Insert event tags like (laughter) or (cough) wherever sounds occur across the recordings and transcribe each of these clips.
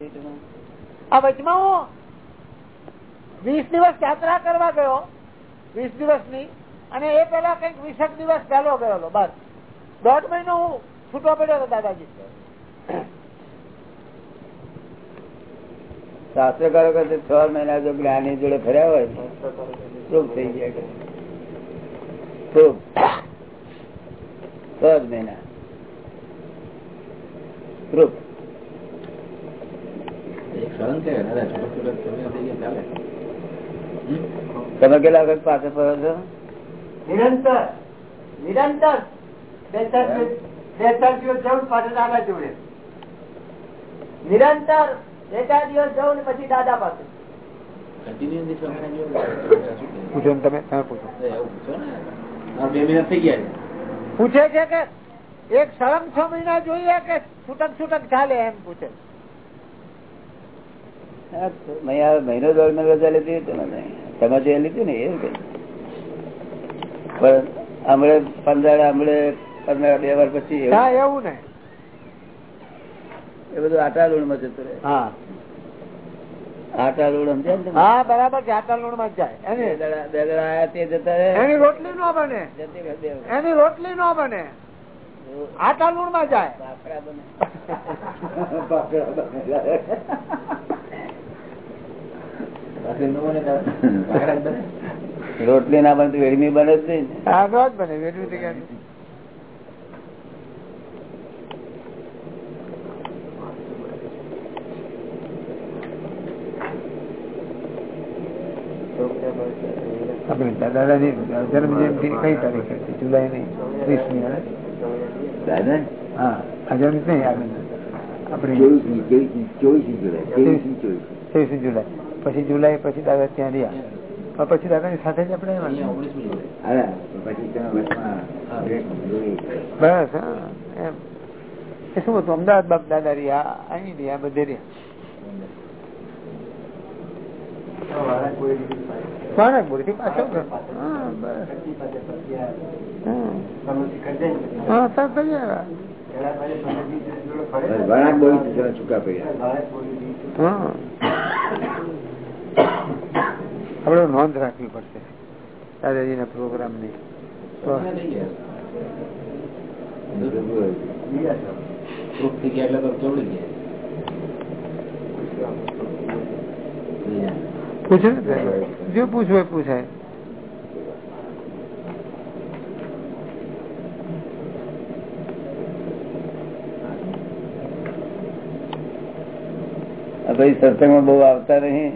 આ વચમાં હું વીસ દિવસ યાત્રા કરવા ગયો, વીસ દિવસની અને એ પેલા કંઈક વીસક દિવસ પહેલો ગયેલો, બસ. દોઢ મહિનો હું છૂટો પડ્યો હતો દાદાજી. શાસ્ત્રકારો કરતે છ મહિના જો જ્ઞાની જોડે ફર્યા હોય પ્રૂફ થઈ ગયા પ્રૂફ છ મહિના. પ્રૂફ તમે કેટલા વખત પાછળ ફરો છો નિરંતર નિરંતર બે ચાર બે ચાર દિવસ જવું પાછળ દાદા જોડે નિરંતર બે ચાર દિવસ જવું ને પછી દાદા પાસે પૂછો તમે તમે પૂછો પૂછે છે કે એક સળંગ છ મહિના જોઈએ કે છૂટક છૂટક ચાલે એમ પૂછે મહિનો દોઢ મહિનો રજા લીધી હતી મને તમે જે લીધી ને એ પણ હમણે પંદર હમણે પંદર બે વાર પછી એવું. ને. એ બધું આટા લૂણમાં જતું રહે. આટા લૂણ સમજ્યા હા બરાબર છે આટલા લોણમાં જાય આયા તે જતા રહે. એની રોટલી નો બને. એની રોટલી નો બને. આટા લૂણમાં જાય (laughs) ભાખરા બને. ભાખરા બને. રોટલી ના બને વેડમી બને જ નહીં ને. હા નો જ બને વેઠવી થઈ ગયા આપણે દાદાની જન્મ જયંતિ કઈ તારીખે જુલાઈ ની ત્રીસમી દાદા હા હજાર જન્મ નહીં આગળ આપણે ચોવીસમી ચોવીસમી જુલાઈ ચોવીસ જુલાઈ. પછી જુલાઈ પછી દાદા ત્યાં રહ્યા. પછી દાદાની સાથે જ આપણે. બસ એમ. એ શું હતું? અમદાવાદ બાપ દાદા રહ્યા અહીં રહ્યા બધે રહ્યા. વાણકપુરથી પાછો હા તરત જ આવ્યા. જરા પડ્યા. આપણે નોંધ રાખવી પડશે દાદાજીના પ્રોગ્રામની તો પૂછો ને સાહેબ. જો પૂછવું હોય પૂછાય આ ભાઈ સત્સંગમાં બહુ આવતા નહીં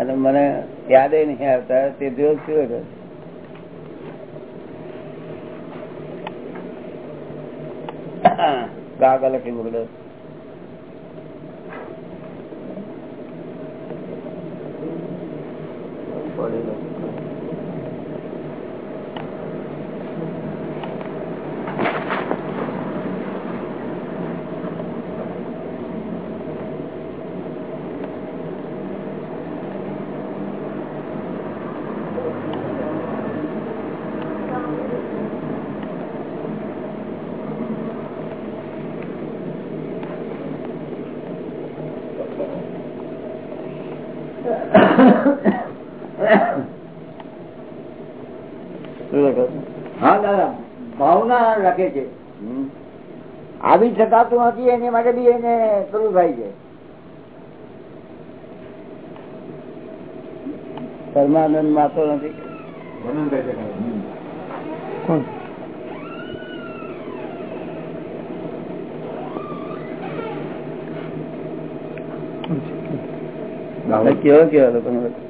અને મને યાદ નહીં આવતા તે દિવસ શું કાકા લખી મોકલ્યો શું લખ્યું? હા દાદા ભાવના લખે છે હમ? આવી શકાતું નથી એની માટે બી એને શરૂ થાય છે. પરમાનંદ માતો નથી. કોણ? કેવો કેવા લોકો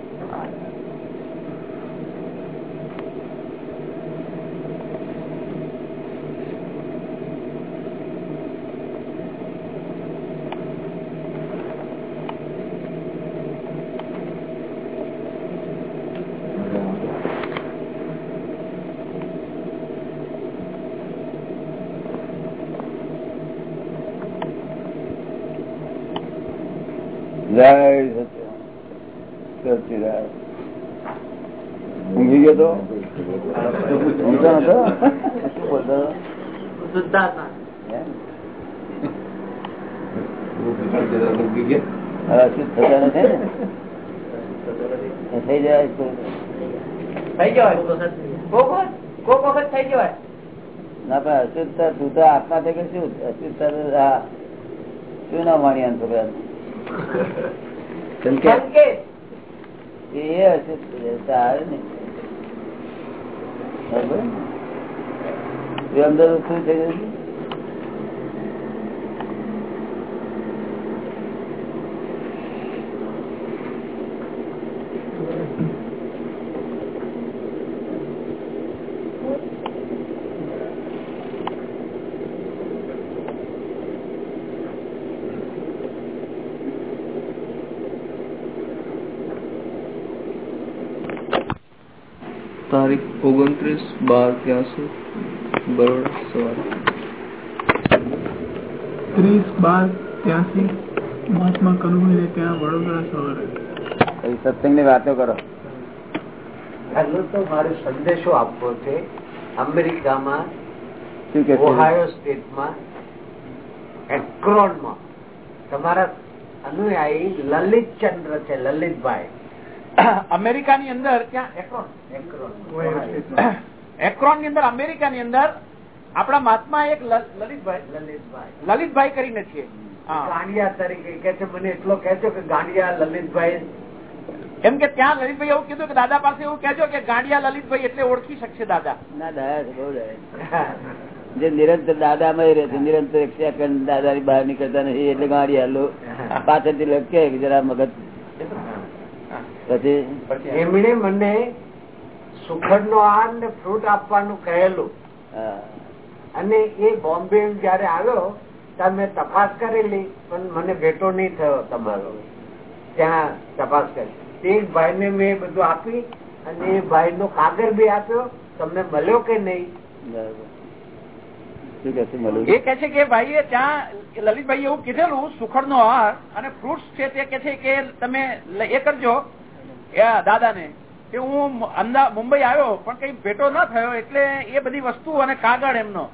જય સચિદાન ઊંઘી ગયો તો? ઊંઘતો નતો શું બોલતો થતા નથી ને? થઈ જાય થઈ જવાય કોક વખત થઈ જવાય ના પણ અશુદ્ધતા તું તો આત્મા શું? અશુદ્ધતા શું ના માણી છોકરા સંકેત એ હશે આવે ને. અંદર શું થઈ ગયું છે? તારીખ ઓગણત્રીસ બાર ત્યાંસી બરોડા સવાર. ત્રીસ બાર ત્યાંસી મહાત્મા કનુભાઈ ત્યાં વડોદરા સવારે. સત્સંગની વાતો કરો. પહેલો તો મારે સંદેશો આપવો છે. અમેરિકામાં શું કે ઓહાયો સ્ટેટમાં એક્રોનમાં તમારા અનુયાયી લલિતચંદ્ર છે લલિતભાઈ. અમેરિકાની અંદર ત્યાં એક્રોન. ની અંદર અમેરિકાની અંદર આપણા મહાત્મા એક લલિતભાઈ. લલિતભાઈ. લલિતભાઈ કરીને છીએ. ગાંડિયા તરીકે કે છે મને એટલો કહેજો કે ગાંડિયા લલિતભાઈ. એમ કે ત્યાં લલિતભાઈ એવું કીધું કે દાદા પાસે એવું કેજો કે ગાંડિયા લલિતભાઈ એટલે ઓળખી શકશે દાદા. ના દાદા બહુ જે નિરંતર દાદા માં રહે છે નિરંતર એક સેકન્ડ દાદા ની બહાર નીકળતા નથી એટલે ગાડી હાલો (laughs) પાછળથી કે જરા મગજ પછી? એમણે મને સુખડ નો આર ને ફ્રૂટ આપવાનું કહેલું. અને એ બોમ્બે જયારે આવ્યો ત્યારે મેં તપાસ કરેલી પણ મને ભેટો નહીં થયો તમારો. ત્યાં તપાસ કરી. તે ભાઈ ને મેં બધું આપી અને એ ભાઈ નો કાગળ બી આપ્યો. તમને મળ્યો કે નહીં? એ કે? છે કે ભાઈ ત્યાં લલિતભાઈ એવું કીધેલું સુખડ નો આહાર અને ફ્રૂટ્સ છે તે કે છે કે તમે એ કરજો દાદા ને કે હું અમદાવાદ મુંબઈ આવ્યો પણ કઈ ભેટો ન થયો એટલે એ બધી વસ્તુ અને કાગળ એમનો.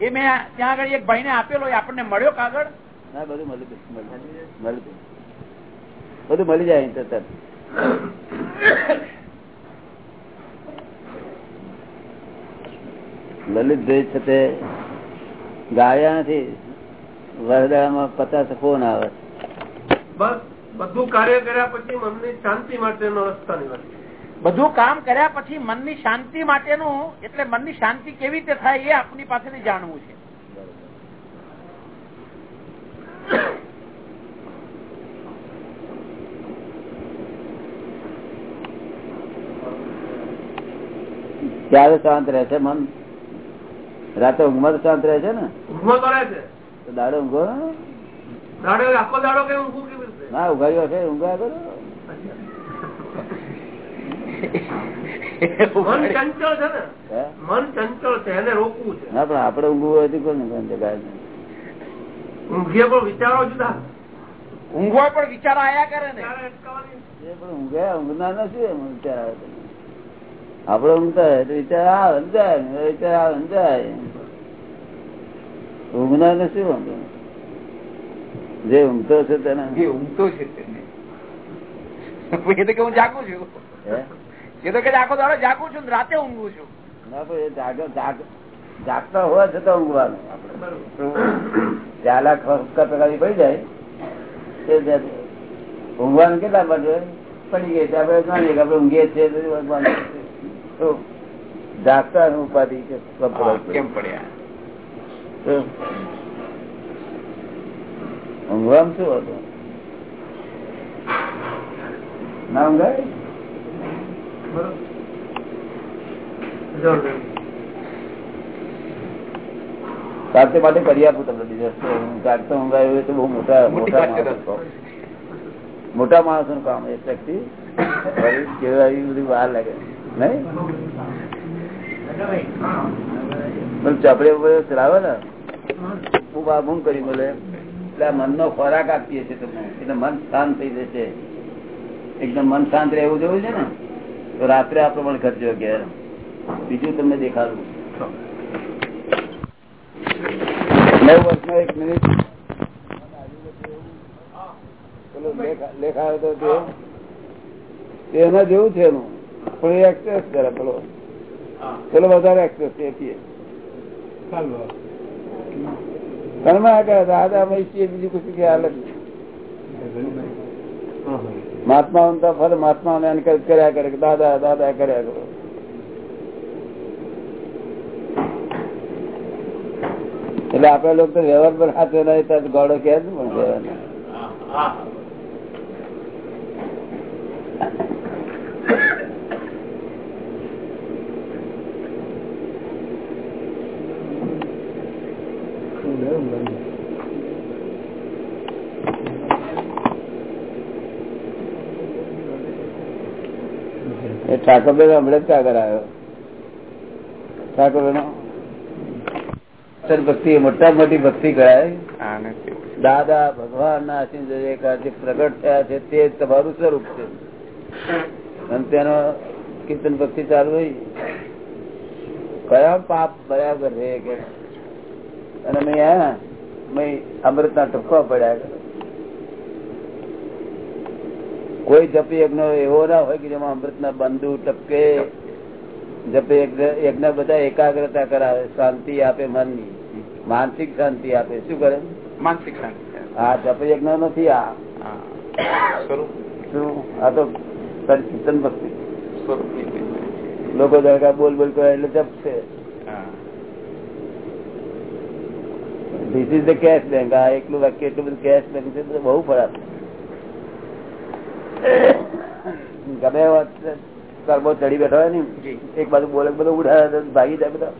એ મેં ત્યાં આગળ એક ભાઈને આપેલો એ આપણને મળ્યો કાગળ. ના બધું મળી મળી. બધું મળી જાય અહીં તરત. લલિતભાઈ છે તે ગાયા નથી. વરદામાં પચાસ ફોન આવે. બસ. બધું કાર્ય કર્યા પછી મનની શાંતિ માટેનો રસ્તા બધું કામ કર્યા પછી મનની શાંતિ માટેનું એટલે મનની શાંતિ કેવી રીતે થાય એ આપની પાસેથી જાણવું છે. ક્યારે શાંત રહે છે મન? રાતે ઊંઘમાં તો શાંત રહે છે ને? ઊંઘમાં તો રહે છે. તો દાડો ઊંઘો ને? દાડો આખો દાડો કઈ ઊંઘું કેવી ના ઉઘાડ્યો છે ઊંઘા કરો. મન ચંચળ છે ને? હે? મન ચંચળ છે એને રોકવું છે. ના પણ આપડે ઊંઘવું. ઊંઘીએ પણ વિચારો જુદા. ઊંઘવો પણ વિચારો આયા કરે ને. ઊંઘે ઊંઘનાર નથી વિચાર આવે આપડે ઊંઘતા હોય તો વિચાર આવે ને જાય વિચાર આવે ને જાય. ઊંઘનાર ને શું વાંધો. જે ઊંઘતો છે તેને. જે ઊંઘતો છે તેને. એ તો કે હું જાગું છું? એ તો કે આખો દાડો જાગું છું રાતે ઊંઘું છું. ના એ જાગ જાગતા હોય છતાં ઊંઘવાનું. ચાર લાખ પડી જાય. તે ઊંઘવાનું કેટલા માટે પડી ગઈ આપડે જાણીએ કે આપડે ઊંઘીએ છીએ તો. તો જાગતા ઉપાધિ કેમ પડ્યા તો ઊંઘવામાં શું હતું? ના ઊંઘાય સાથે માટે કરી આપું તમને બીજા જાગતો ઊંઘાય તો બહુ મોટા મોટા માણસો મોટા માણસો નું કામ. એ શક્તિ કેવાય બધી બહાર લાગે. નહીં? ચોપડે ચલાવે ને હું બાબુ કરી મળે એટલે મન નો ખોરાક આપીએ છીએ તમને એટલે મન શાંત થઈ જશે. એકદમ મન શાંત રહેવું જોયું છે ને? તો રાત્રે આ પ્રમાણે કરજો ઘેર બીજું તમને દેખાડું. નવ વર્ષનો એક મિનિટ. લેખાયો લેખ લેખ તો તે. એના જેવું છે એનું. પણ એ એક્સપ્રેસ કરે પેલો. પેલો વધારે એક્સપ્રેસ છે એથી કર્મા કરે દાદા મહીસી બીજું કશું કે હાલત મહાત્મા તો ફરે મહાત્મા કર્યા કરે કે દાદા દાદા કર્યા કરો. એટલે આપડે લોકો તો વ્યવહાર પર હાથે નહીં તો ગોળો કે પણ વ્યવહાર એ ઠાકોર હમણાં જ કાગર આવ્યો? ઠાકોર ભક્તિ મોટા મોટી ભક્તિ કરાય. દાદા ભગવાન ના જે પ્રગટ થયા છે તે તમારું સ્વરૂપ છે. અને તેનો કીર્તન ભક્તિ ચાલુ હોય. કયા પાપ બરાબર રે કે? અને મેં અમૃત ના ટપકા પડ્યા કરે. કોઈ જપી યજ્ઞ એવો ના હોય કે જેમાં અમૃત ના બંધુ ટપકે. જપી યજ્ઞ બધા એકાગ્રતા કરાવે શાંતિ આપે મનની. માનસિક શાંતિ આપે. શું કરે? માનસિક શાંતિ હા જપી યજ્ઞ નથી આ. તો કીર્તન ભક્તિ. લોકો દરગાહ બોલ બોલ કરે એટલે જપ છે હા. This is the cash bank આ એકલું વાક્ય એટલું બધું કેશ બેંક છે બહુ ફરક ગમે કરબો ચડી બેઠો હોય ને એક બાજુ બોલે બધો ઉઠાવે ભાગી જાય બધા.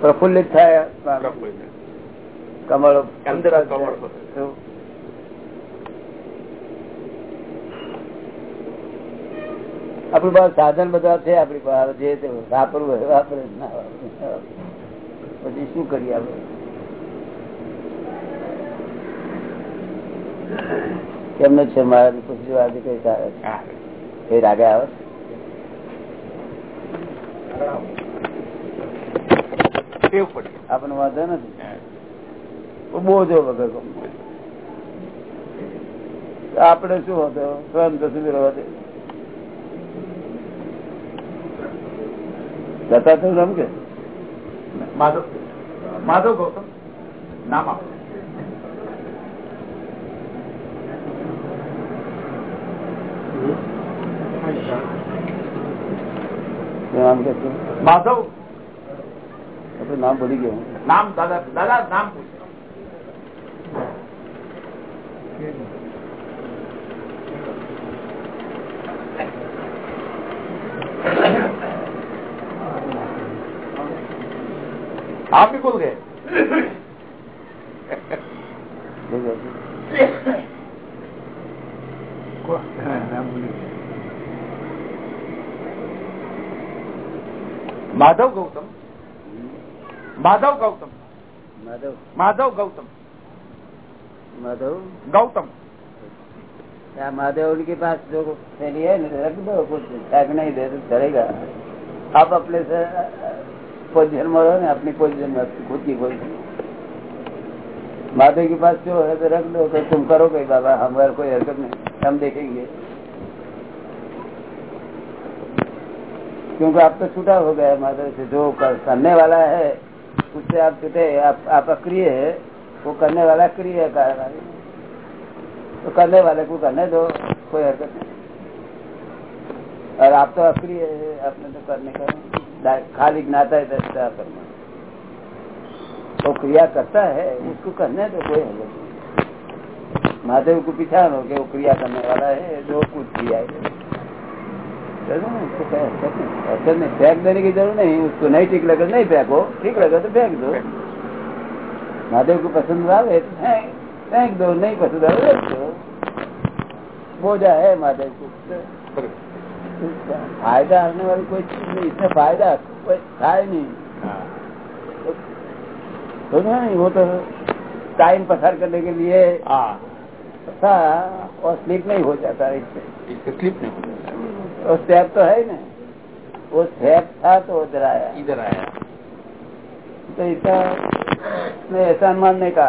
પ્રફુલ્લિત થાય કમળ અંદર આપણી પાસે સાધન બધા છે આપણી પાસે જે વાપરવું હોય વાપરે ના પછી શું કરીએ આપણે? કેમનો છે મારા પૂછ્યું આજે કઈ સારા એ રાગે આવે? આપણને વાંધો નથી. બોજો વગર આપણે શું હતો? સ્વયં તો સુધી રહેવા દે. જતા તો રમ કે? માધવ. માધવ ગૌતમ. નામ આપો. નામ કે છે? માધવ આપણું નામ ભૂલી ગયો નામ દાદા દાદા નામ પૂછો आप भी भूल गए माधव गौतम माधव गौतम માધવ माधव गौतम माधव गौतम क्या महादेव उनके पास जो थैली है ना, रख दो कुछ फेंक नहीं दे तो चलेगा आप अपने से पोजिशन में रहो ना अपनी पोजिशन में अपनी खुद की पोजिशन महादेव के पास जो है तो रख दो तो तुम करो कहीं बाबा हमारे कोई हरकत नहीं हम देखेंगे क्योंकि आप तो छूटा हो गया महादेव से जो कर- करने वाला है उससे आप छूटे आप, अक्रिय है वो करने वाला क्रिय है कार्य तो करने वाले को करने दो कोई हरकत नहीं। और आप तो अक्रिय है आपने तो करने का खाली ज्ञाता है करना वो क्रिया करता है उसको करने दो कोई हरकत नहीं। महादेव को पिछानो कि वो क्रिया करने वाला है जो कुछ किया है नहीं हरकत नहीं फेंक देने की ज़रूरत नहीं उसको नहीं ठीक लगे नहीं फेंको ठीक लगे तो फेंक दो महादेव को पसंद आवे फेंक दो नहीं पसंद आवे रख दो बोझा है महादेव को फ़ायदा आने वाली कोई चीज़ नहीं इसमें फ़ायदा कोई नहीं तो नहीं वो तो टाइम पसार करने के लिए था और स्लिप नहीं हो जाता इससे इससे स्लिप नहीं हो जाता वो स्टेप तो है ना वो स्टेप था तो उधर आया। इधर आया। तो इसका नहीं एहसान मानने का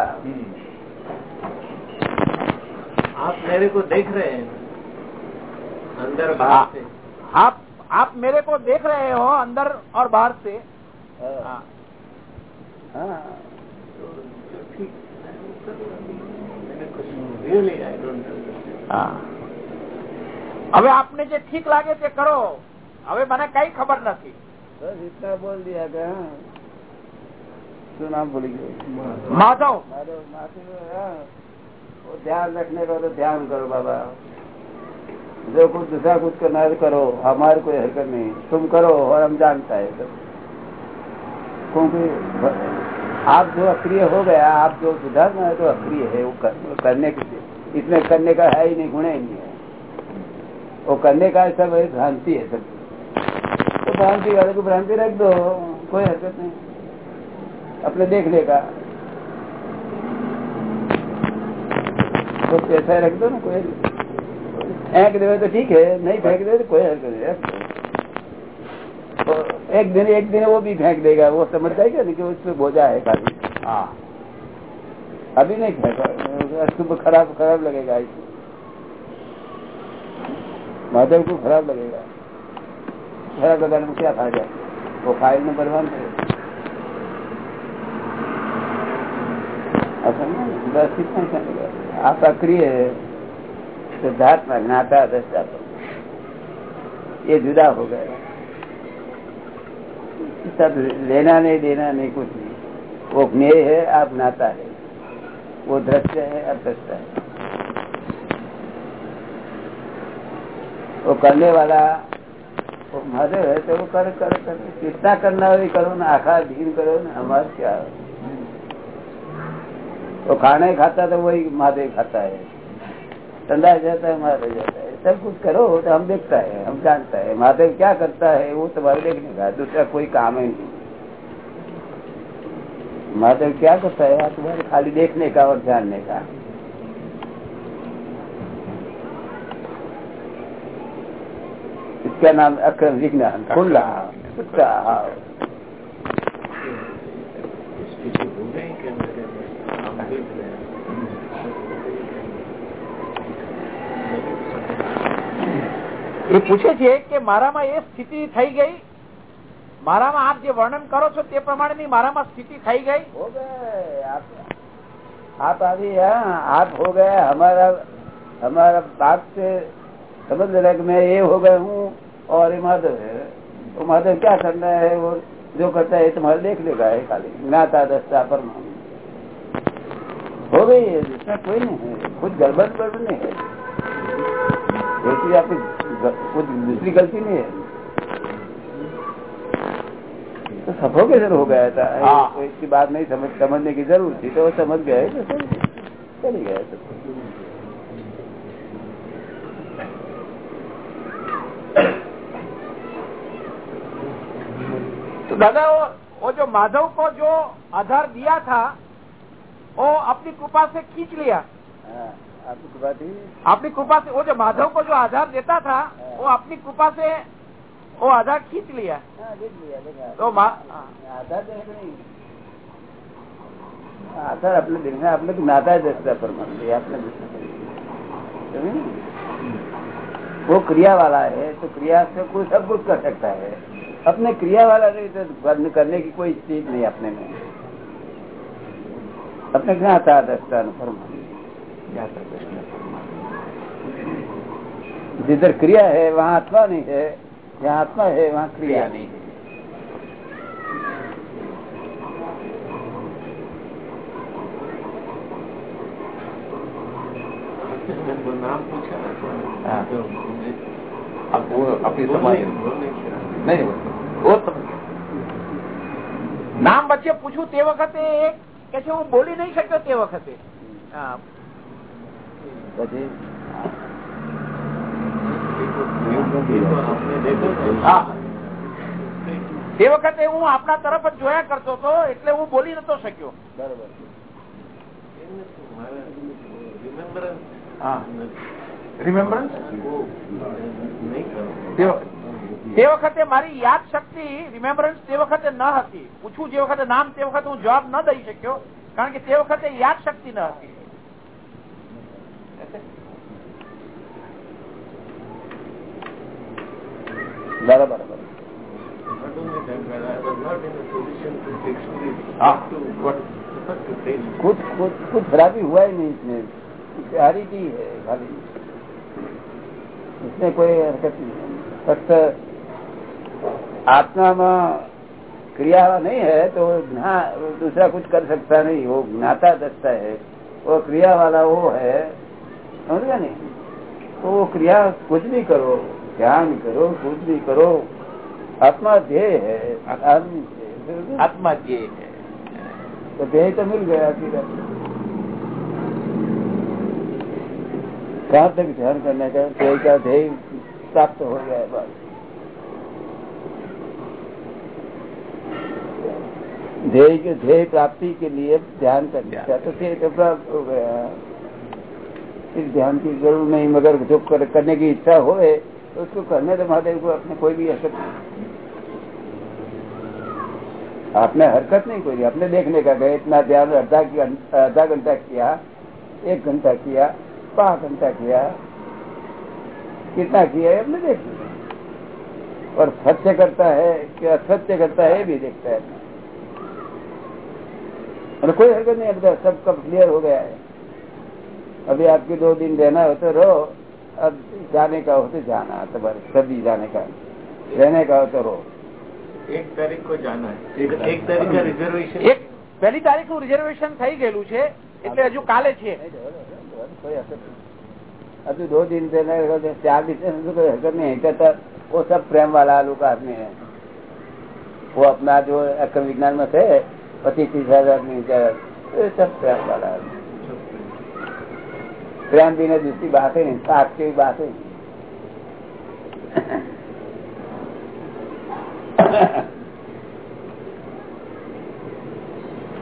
आप मेरे को देख रहे हैं। अंदर बाहर हाँ। से। आप आप मेरे को देख रहे हो अंदर और बाहर से। हाँ। हाँ। डोंट હા હવે આપને જે ઠીક લાગે તે કરો હવે મને કઈ ખબર નથી बस इतना बोल दिया कि हाँ શું નામ ભૂલી ગયો માધવ माधव माधव हाँ, वो ध्यान रखने का तो ध्यान करो बाबा जो कुछ दूसरा कुछ करना है तो करो हमारी कोई हरकत नहीं तुम करो और हम जानता है सब क्योंकि आप जो अक्रिय हो गया आप जो सुधारना है तो अक्रिय है वो कर, वो करने के इसमें करने का है ही नहीं गुण ही नहीं है वो करने का सब है भ्रांति है सब। तो भ्रांति वाले को भ्रांति रख दो कोई हरकत नहीं। अपने देखने का तो पैसा रख दो ना कोई फेंक दे तो ठीक है नहीं फेंक दे तो कोई हरकत नहीं तो एक दिन एक दिन वो भी फेंक देगा वो समझ जाएगा ना कि उसमें बोझा है खाली? હા अभी नहीं फेंका खराब खराब लगेगा। इसमें माधव को खराब लगेगा। खराब लगाने में क्या फ़ायदा वो फ़ाइल इतना ही चलेगा आप अक्रिय है सिद्धार्थ में ज्ञाता दस्ता ये जुदा हो गया सब लेना नहीं, देना नहीं, कुछ नहीं। वो ज्ञेय है, आप नाता है। वो दृश्य है, अदृश्य है। वो करने वाला वो महादेव है तो वो कर कर कर। कितना करना हो करो ना, आखा धीन करो ना, हमारे क्या? वो खाना खाता तो वही महादेव खाता है। ठंडा जाता है महादेव जाता है। सब कुछ करो तो हम देखता है, हम जानता है। महादेव क्या करता है, वो तुम्हारे देखने का, दूसरा कोई काम है नहीं। महादेव क्या करता है, तुम्हारे खाली देखने का और जानने का। كان أكرم ذكنا كلها كلها એ પૂછે છે કે મારામાં એ સ્થિતિ થઈ ગઈ? મારામાં આપ જે વર્ણન કરો છો તે પ્રમાણેની મારામાં સ્થિતિ થઈ ગઈ? આપ આવી આપ હો ગયા હમારા હમારા બાપ સે સમજ લેના કે મેં એ હો ગયા હું और ये माधव है। वो माधव क्या करना है? वो जो करता है तुम्हारे देख लेगा है खाली। ज्ञाता दस्ता पर हो गई है। इसमें कोई नहीं है। कुछ गड़बड़ गड़बड़ नहीं है। ऐसी आपकी कुछ दूसरी गलती नहीं है। तो सफोकेशन हो गया था। हाँ। इसकी बात नहीं समझ समझने की ज़रूरत थी तो वो समझ गए तो चल चली गए सब दादा वो, वो जो माधव को जो आधार दिया था वो अपनी कृपा से खींच लिया हाँ, आपकी कृपा थी अपनी कृपा से वो जो माधव को जो आधार देता था वो अपनी कृपा से वो आधार खींच लिया हाँ, देख लिया देखा तो मा- हाँ। आधार देख नहीं आधार अपने दिल में अपने को नाता है दस्ता पर मान लिया अपने दस्ता पर समझे ना? वो क्रिया वाला है तो क्रिया से कोई सब कुछ कर सकता है अपने क्रिया वाला नहीं तो करने- की कोई चीज़ नहीं अपने में। अपने ज्ञाता दस्ता फरमा जिधर क्रिया है वहाँ आत्मा नहीं है। जहाँ आत्मा है वहाँ क्रिया नहीं है। नाम पूछा हाँ। तो अब वो अपनी समाज नहीं- बोल नहीं किया। નહીં वो समझ गया. નામ વચ્ચે પૂછ્યું તે વખતે એ કે છે હું બોલી નહીં શક્યો તે વખતે હા. પછી देखो, आपने देखो ना। હા તે વખતે હું આપના તરફ જ જોયા કરતો હતો એટલે હું બોલી નતો શક્યો બરોબર મારે remembrance હા નથી. રિમેમ્બરન્સ તે વખતે તે વખતે મારી યાદ શક્તિ રિમેમ્બરન્સ તે વખતે ન હતી પૂછવું જે વખતે નામ તે વખતે હું જવાબ ન દઈ શક્યો કારણ કે તે વખતે યાદ શક્તિ ન હતી બરાબર બરાબર હા कुछ कुछ कुछ खराबी हुआ ही नहीं इसमें क्लैरिटी है खाली इसमें कोई हरकत नहीं है फक्त आत्मा में क्रिया नहीं है तो दूसरा कुछ कर सकता नहीं वो ज्ञाता दसता है वो क्रिया वाला वो है समझ नहीं तो वो क्रिया कुछ भी करो ध्यान करो कुछ भी करो आत्मा ध्येय है आत्मा ध्येय है तो ध्येय तो मिल गया कहाँ तक ध्यान करने का ध्येय का ध्येय प्राप्त हो गया है बस ध्येय के ध्येय प्राप्ति के लिए ध्यान करने तो ध्येय तो प्राप्त हो गया फिर ध्यान की ज़रूर नहीं मगर जो कर, करने की इच्छा हो तो उसको करने तो महादेव को अपने कोई भी असर आपने हरकत नहीं कोई आपने देखने का गए इतना ध्यान आधा आधा घंटा किया एक घंटा किया पाँच घंटा किया कितना किया है हमने देख लिया। और सत्य करता है कि असत्य करता है ये भी देखता है। और कोई हरकत नहीं अब सब कब क्लियर हो गया है अभी आपके दो दिन रहना हो तो रहो अब जाने का हो तो जाना तुम्हारे सभी जाने का रहने का हो तो रहो એક તારીખ કો જાના હે એક તારીખ का रिजर्वेशन એક પહેલી તારીખ નું રિઝર્વેશન થઈ ગયેલું છે એટલે હજુ કાલે છે कोई हरकत नहीं अभी दो दिन से नहीं रहते, चार दिन से तो कोई हरकत नहीं है कहता वो सब प्रेम वाला लोग आदमी है वो अपना जो अक्र विज्ञान में थे पच्चीस तीस हजार में विचार ये सब प्रेम वाला आदमी प्रेम भी ने दूसरी बात है नहीं साथ की बात है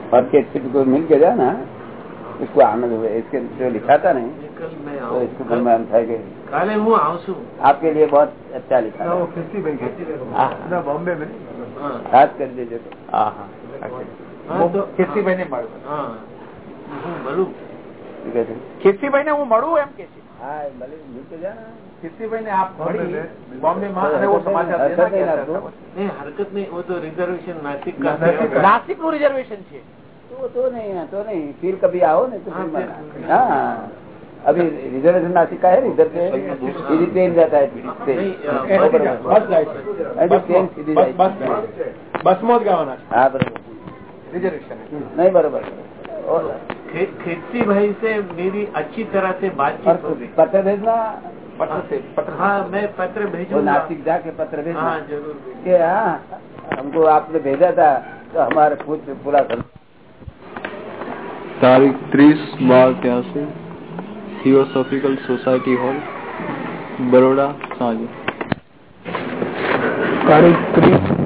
और के को मिल के जाना इसको आनंद हुए इसके जो लिखा था नहीं कल मैं तो आऊँ इसको मन में हम था कि કાલે હું આવશું आपके लिए बहुत अच्छा लिखा वो था किसी भाई के हाँ। ना बॉम्बे में હા याद कर दीजिए तो હા હા હા, તો- કીર્તિભાઈ ને મળવું હા હું મળું ठीक है કીર્તિભાઈ ને હું મળું એમ કે છે हाँ भले मिल के जाना કીર્તિભાઈ ને આપ બોમ્બે મળી में- બોમ્બે માં અને वो સમાચાર हरकत देना नहीं कहता आपको। था। નહીં હરકત નહીં वो तो रिजर्वेशन नासिक का नासिक है। का। નાસિક નું રિઝર્વેશન છે तो तो नहीं है तो नहीं फिर कभी आओ नहीं तो हाँ, फिर फिर- मना। हाँ अभी रिजर्वेशन नासिक का है ना, इधर से सीधी ट्रेन जाता है ट्रेन नहीं, अ, हाँ, बस- बराबर। બસ જાય છે अभी ट्रेन सीधी બસ બસ जाएगी બસમાં જ ગાવાના છે हाँ बराबर रिजर्वेशन हम्म। नहीं बराबर। और खेती भाई से मेरी अच्छी तरह से बातचीत पत्र भेजना? पत्र हाँ। से पत्र हाँ मैं पत्र भेजू नासिक जाके पत्र भेजना। हाँ ज़रूर के हाँ हमको आपने भेजा था तो हमारे कुछ पूरा कर। तारीख तीस मार्च यहाँ से थियोसॉफिकल सोसाइटी हॉल बड़ोड़ा साझ। तारीख तीस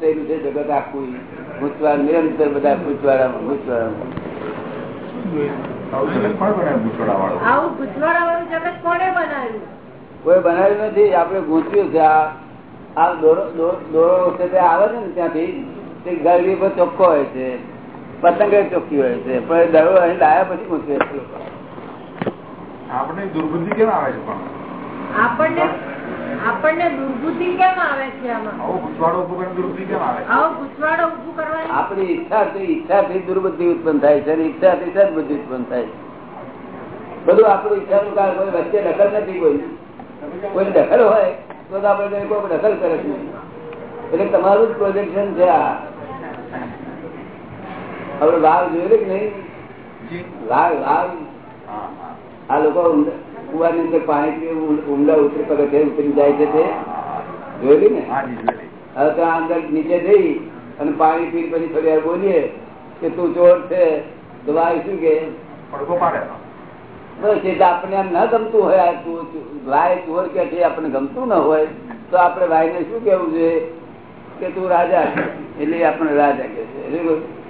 ઘૂસેલું છે જગત આખું ભૂતવાડ નિરંતર બધા કોને બનાવ્યું કોઈ બનાવ્યું નથી આપડે ગૂંચ્યું છે આ આ દોરો દો- દોરો છે તે આવે છે ને ત્યાંથી તે ગરબી પર ચોખ્ખો હોય છે પતંગ એ ચોખ્ખી હોય છે પણ દરો અહીં લાયા પછી ગૂંચવે છે. આપણે દુર્બુદ્ધિ કેમ આવે છે પણ? આપણને આપણને દુર્બુદ્ધિ કેમ આવે છે આમાં? આવો ગુજવાડો ઊભો કરીને દુર્બુદ્ધિ કેમ આવે? આવો ગુજવાડો ઉભું કરવાની? આપણી ઈચ્છાથી ઈચ્છાથી દુર્બુદ્ધિ ઉત્પન્ન થાય છે ઈચ્છાથી સદબુદ્ધિ ઉત્પન્ન થાય છે. બધું આપણું ઈચ્છાનું કારણ કોઈ વચ્ચે દખલ નથી કોઈ. કોઈ દખલ હોય તો તો આપણે કોઈ દખલ કરે છે. એટલે તમારું જ પ્રોજેક્શન છે આ. આપણે વાઘ જોયેલું કે નહીં? વાઘ વાઘ આ લોકો કુવાની અંદર પાણી ઊંડા ઉતરી પગથે ઉતરી જાય છે તે. જોયેલી ને? હવે તો અંદર નીચે જઈ અને પાણી પી પછી થોડી વાર બોલીએ કે તું ચોર છે. તો ભાઈ શું કે? પડઘો પાડે. બસ એટલે આપણે એમ ન ગમતું હોય આ ભાઈ ચોર કે છે આપણે ગમતું ન હોય તો આપણે ભાઈને શું કેવું છે કે તું રાજા એટલે આપણે રાજા કે છે. બધું-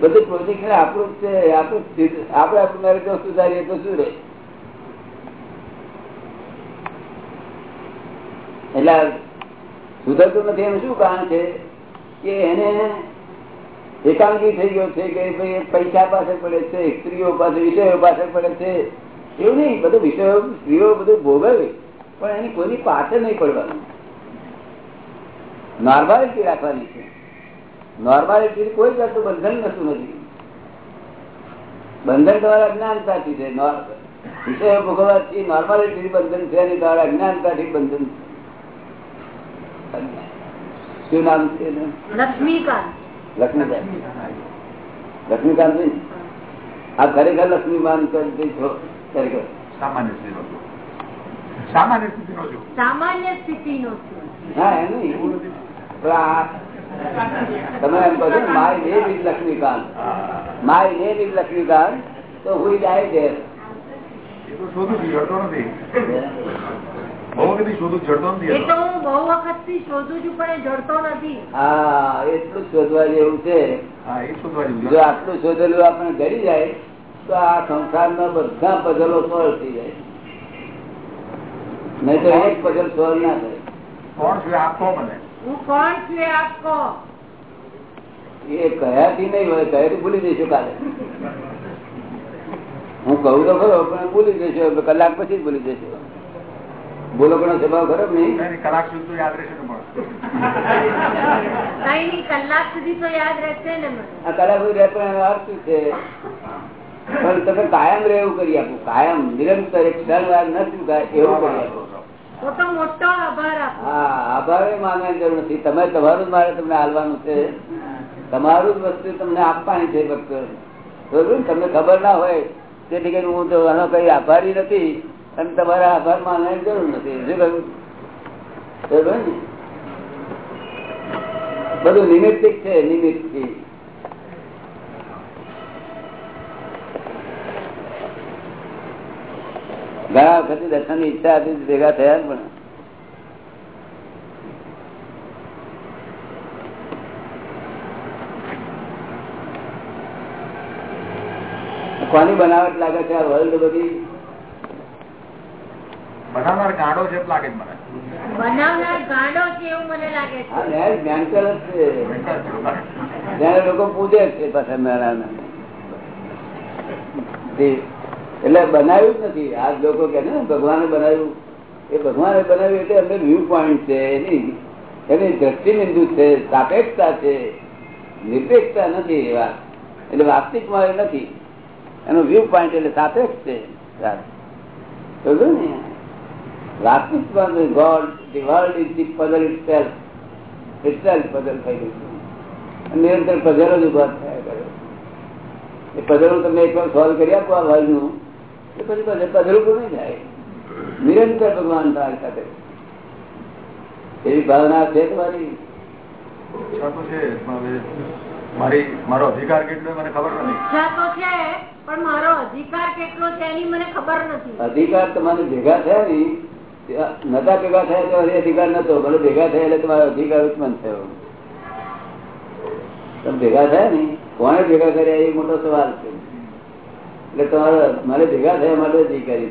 પ્રોજેક્ટ પ્રોજેક્ટ આપણું જ છે. આપણું આપણે આપણું મેરેજ સુધારીએ તો શું રહે? એટલે સુધરતું નથી, એનું શું કારણ છે? કે એને એકાંકી થઈ ગયો છે કે ભાઈ પૈસા પાસે પડે છે, સ્ત્રીઓ પાસે, વિષયો પાસે પડે છે. એવું નહીં, બધું વિષયો, સ્ત્રીઓ બધું ભોગવે. પણ એની કોઈની પાસે નહીં પડવાનું. નોર્માલિટી રાખવાની છે. નોર્માલિટી કોઈ જાતનું બંધન નતું નથી. બંધન તમારા અજ્ઞાનતાથી છે. વિષયો ભોગવવાથી નોર્માલિટી બંધન છે અને તમારા અજ્ઞાનતાથી બંધન છે. શું નામ છે લક્ષ્મીકાંત. લક્ષ્મીકાંત. લક્ષ્મીકાંત આ ખરેખર લક્ષ્મીકાંત છો? ખરેખર. સામાન્ય સ્થિતિનો છું. સામાન્ય સ્થિતિનો છું. સામાન્ય સ્થિતિનો છું. હા એમ નહીં. પણ આ તમે એમ કહો છો ને, my name is Lakshmikant. My name is Lakshmikant તો હુઈ જાય છે. એ તો શોધું છું નથી. બહુ વખતથી શોધું જડતો નથી એ એ તો તો. હું બહુ વખતથી શોધું છું પણ જડતો નથી. હા એટલું શોધવા જેવું છે. હા એ શોધવા જેવું જો આટલું શોધેલું આપણે કરી જાય તો આ સંસારના બધા પઝલો સોલ્વ થઈ જાય. નહીં તો એક પઝલ સોલ્વ ના થાય. કોણ છું? એ આપ કહો મને. હું કોણ છું એ આપ એ કયાથી નહીં હોય કયાથી ભૂલી જઈશું કાલે? હું કહું તો ખરો પણ ભૂલી જઈશું કલાક પછી જ ભૂલી જઈશું. બોલો પણ સ્વભાવ ખરો નહીં? નહીં, નહીં, કલાક સુધી તો યાદ રહેશે ને પણ કલાક સુધી તો યાદ રહેશે ને આ કલાક સુધી રહેતો એનો અર્થ શું છે? પણ તમે કાયમ રહે એવું કરી આપો કાયમ નિરંતર એક ક્ષણ વાર ન ચૂકાય એવું કરી આપો. તો તો મોટો આભાર આપો. હા આભારે માનવાની જરૂર નથી. તમે તમારું જ મારે તમને હાલવાનું છે. તમારું જ વસ્તુ તમને આપવાની છે ફક્ત બરોબર? ને? તમને ખબર ના હોય તેથી હું તો આનો કઈ આભારી નથી. અને તમારા આભાર માનવાની જરૂર નથી. શું કહ્યું? ને? બધું નિમિત્તિક છે નિમિત્તથી ઘણા વખતે દર્શનની ઈચ્છા હતી ભેગા થયા પણ. કોની બનાવટ લાગે છે આ વર્લ્ડ બધી? બનાવનાર ગાંડો છે લાગે મને. બનાવનાર ગાંડો છે એવું મને લાગે છે. લોકો પૂજે છે એટલે બનાવ્યું જ નથી. આ લોકો કે ને ભગવાને બનાવ્યું. એ ભગવાને બનાવ્યું એટલે એમને વ્યૂ પોઈન્ટ છે એની એની દ્રષ્ટિબિંદુ છે સાપેક્ષતા છે. નિરપેક્ષતા નથી એવા એટલે વાસ્તવિકમાં એ નથી. એનો વ્યૂ પોઈન્ટ એટલે સાપેક્ષ છે. સમજો ને? વાસ્તવિકમાં God the world is the puzzle itself itself puzzle થઈ ગયું નિરંતર પઝલ જ ઊભા થયા કરે એ પઝલ તમે એક વાર સોલ્વ કરી આપો આ વર્લ્ડનું એ પછી પઝલ પઝલ ઉપર નહીં થાય નિરંતર ભગવાન તમારી સાથે એવી ભાવના છે તમારી? તો મારી મારો અધિકાર કેટલો મને ખબર નથી. તો છે પણ મારો અધિકાર કેટલો છે એની મને ખબર નથી. અધિકાર તમારે ભેગા થયા ને ત્યાં નતા ભેગા થયા તો અધિકાર નતો, ભલે ભેગા થયા એટલે તમારો અધિકાર ઉત્પન્ન થયો. તમે ભેગા થયા ને કોને ભેગા કર્યા એ મોટો સવાલ છે. એટલે તમારે મારે ભેગા થયા માટે અધિકારી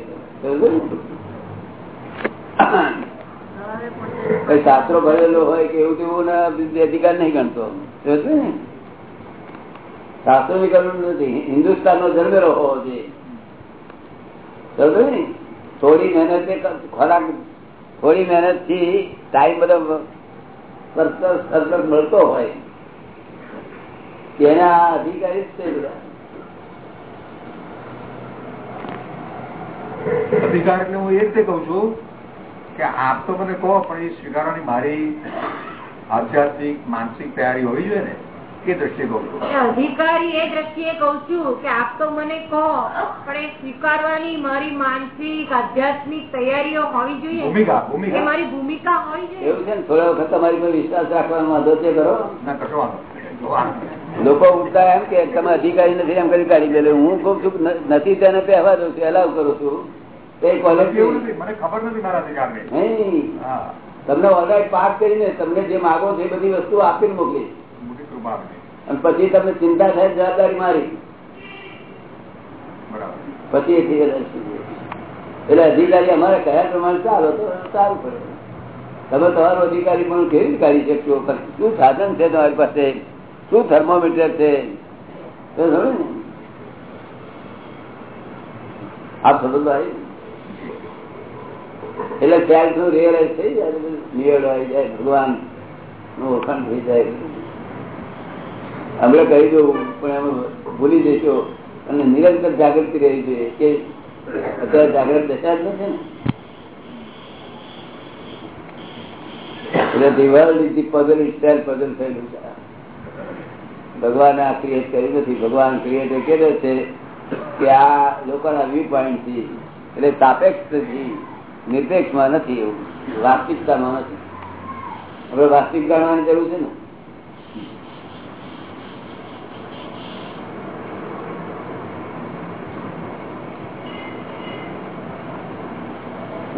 શાસ્ત્રો ભરેલો હોય કે એવું તેવું ના અધિકાર નહીં ગણતો. ને શાસ્ત્રો ની? જરૂર નથી. હિન્દુસ્તાન નો જન્મેલો હોવો જોઈએ. ને? થોડી મહેનત ખોરાક, થોડી મહેનતથી ટાઈમ બધો સરસ મળતો હોય. તેના અધિકારી છે બધા. અધિકાર એટલે હું એ રીતે કઉ છું કે આપ તો મને કહો, પણ એ સ્વીકારવાની મારી આધ્યાત્મિક, માનસિક તૈયારી હોવી જોઈએ ને. એ દ્રષ્ટિએ કઉ અધિકારી એ દ્રષ્ટિએ કઉ છું કે આપ તો મને કહો પણ એ સ્વીકારવાની મારી માનસિક આધ્યાત્મિક તૈયારીઓ હોવી જોઈએ. એ મારી ભૂમિકા હોવી જોઈએ. એવું છે ને થોડા વખત તમારી પર વિશ્વાસ રાખવાનો વાંધો છે કરો લોકો ઉઠતા એમ કે તમે અધિકારી નથી એમ કરી કાઢી દે. હું કઉ છું નથી તેને પહેવા દઉં છું એલાવ કરું છું. એ quality મને ખબર નથી મારા અધિકારની. નહીં. તમને ઓલરાઈટ પાસ કરીને તમને જે માગો છો એ બધી વસ્તુ આપીને મોકલી મોટી કૃપા આપની. અને પછી તમને ચિંતા થાય જવાબદારી મારી. પછી એટલે અધિકારી અમારે કયા પ્રમાણે ચાલો તો સારું પડે. તમે તમારો અધિકારી પણ કેવી કાઢી શકશો? શું સાધન છે તમારી પાસે? શું થર્મોમીટર છે? આપ સમજો ભાઈ એટલે ત્યારે શું રિયલાઇઝ થઈ જાય નિયડ આવી જાય ભગવાનનું ઓળખાણ થઈ જાય. અમે કહી દઉં, પણ અમે ભૂલી જઈશો અને નિરંતર જાગૃતિ રહેવી જોઈએ. કે અત્યારે જાગૃત દશા જ નથી ને. એટલે world is the puzzle થયેલું છે. ભગવાન આ ક્રિએટ કરી નથી. ભગવાન ક્રિએટ કરે છે કે આ લોકોના વ્યૂ પોઈન્ટથી, એટલે સાપેક્ષ નિરપેક્ષમાં નથી એવું. વાસ્તવિકતામાં નથી. હવે વાસ્તવિક જાણવાની જરૂર છે ને?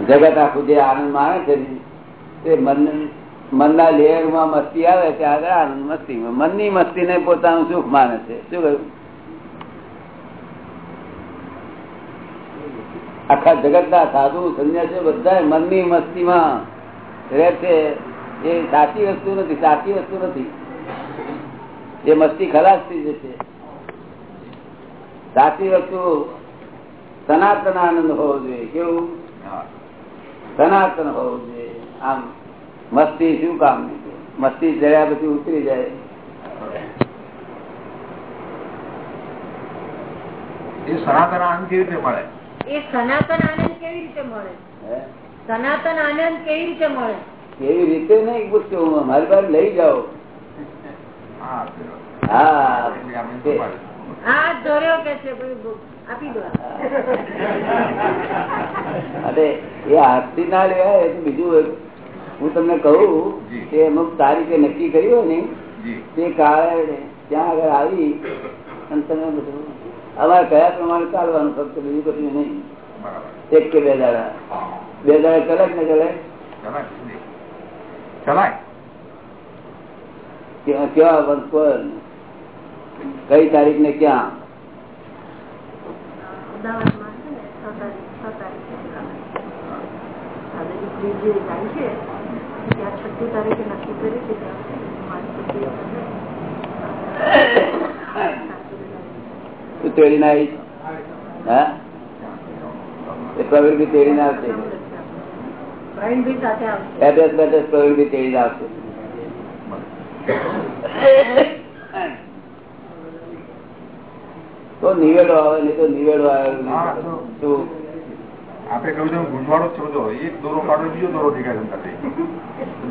જગત આખું જે આનંદ માણે છે તે મન મનના લેયરમાં મસ્તી આવે આગળ આનંદ મસ્તી. મનની મસ્તી ને પોતાનું સુખ માને છે. શું કહ્યું? આખા જગત ના સાધુ સંન્યાસી બધા મનની મસ્તીમાં રહે છે. એ સાચી વસ્તુ નથી, સાચી વસ્તુ નથી. એ મસ્તી ખલાસ થઈ જશે. સાચી વસ્તુ સનાતન આનંદ હોવો જોઈએ. કેવું? સનાતન હોવું જોઈએ. આમ મસ્તી શું કામ મસ્તી જયા પછી ઉતરી જાય. એ સનાતન આનંદ કેવી રીતે મળે? એ સનાતન આનંદ કેવી રીતે મળે? સનાતન આનંદ કેવી રીતે મળે? એવી રીતે નહીં? પૂછતું મારી પાસે લઈ જાઓ. હા હા? હા ધોર્યો કે છે ભાઈ (laughs) અરે એ હાથથી ના લેવાય એ તો બીજું હું તમને કહું કે અમુક તારીખે નક્કી કર્યું હોય ને તે કાળે ત્યાં આગળ આવી અને તમે બધું અમારે કયા પ્રમાણે ચાલવાનું ફક્ત બીજું કશું નહીં. એક કે બે દાડા. બે દાડા કલાક ને ચલે ચલાય. ચલાય. કેવા વંશ પર કઈ તારીખ ને ક્યાં? અમદાવાદમાં છે ને છ તારીખ છ તારીખે હવે જે ત્રીજી તારીખ છે ત્યાં છઠ્ઠી તારીખે નક્કી કર્યું છે. ત્યાં મારી છઠ્ઠી તું હા? પ્રવીણ બી તેડીને આવશે. આવશે એડ્રેસ બેડ્રેસ પ્રવીણ બી તેડીને આવશે તો નિવેડો આવે નહીં તો નિવેડો આવે તો- આપણે કહ્યું તેમ ગૂંચવાડો જ છે એક દોરો કાઢો બીજો દોરો નીકળે છે અંદરથી.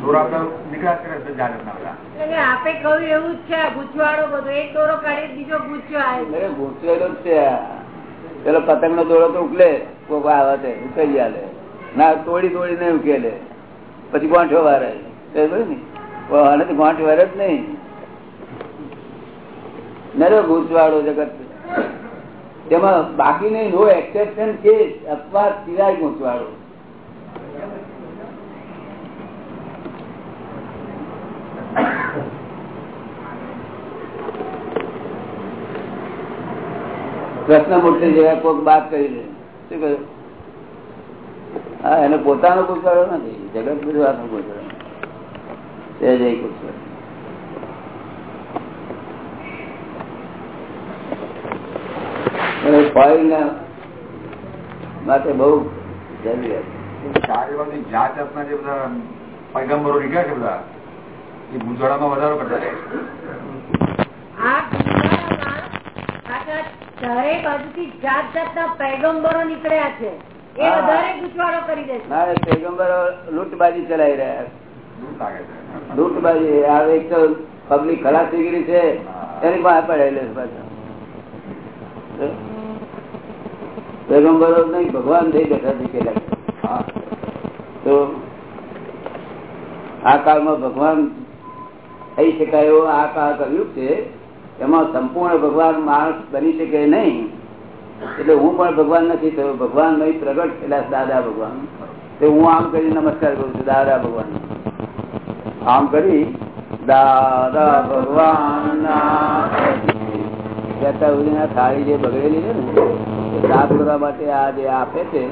દોરા બધા નીકળ્યા કરે છે જાહેરના બધા એટલે આપે કહ્યું એવું જ છે આ બધો. એક દોરો કાઢી બીજો ગૂંચવો આવે. અરે જ છે. પેલો પતંગ નો દોરો તો ઉકલે કોક આવે છે ઉકેલી આલે. ના તોડી તોડી ને ઉકેલે. પછી ગોંઠો વારે. ને. આને તો ગોંઠ વારે જ નહીં. નરો ગૂંચવાડો જગત તેમાં બાકી નહીં નો એક્સેપ્શન કે અથવા સિવાય ગૂંચવાડો. કૃષ્ણમૂર્તિ જેવા કોઈક બાદ કરી દે. શું કહ્યું હા, એને પોતાનો ગુસ્સારો નથી, જગત કરો ગુસ્સારો તે જય એક ફોરેન માટે બહુ જરૂરિયાત. જાત જાતના જે બધા પૈગંબરો નીકળ્યા છે બધા એ વધારો કરતા જાય છે. આ ગૂંચવાડામાં કાકા ચારે બાજુથી જાત જાતના પૈગંબરો નીકળ્યા છે. એ વધારે ગૂંચવાડો કરી દેશે મારે પેગમ્બરો લૂંટબાજી ચલાવી રહ્યા છે. છે. લૂંટબાજી આ એક તો પબ્લિક ખલાસ થઈ ગયેલી છે. એની પાસે પડેલી છે પાછા. પેગમ્બરો નહીં, ભગવાન થઈ બેઠા કેટલાક. તો આ કાળમાં ભગવાન થઈ શકાય એવો આ કાળ કર્યું છે. એમાં સંપૂર્ણ ભગવાન માણસ બની શકે નહીં. એટલે હું પણ ભગવાન નથી થયો ભગવાન નહીં પ્રગટ થયેલા દાદા ભગવાન. તો હું આમ કરી નમસ્કાર કરું છું, દાદા ભગવાન. આમ કરી, દાદા ભગવાન થાળી જે બગડેલી છે ને, એ સાફ કરવા માટે આ જે આપે છે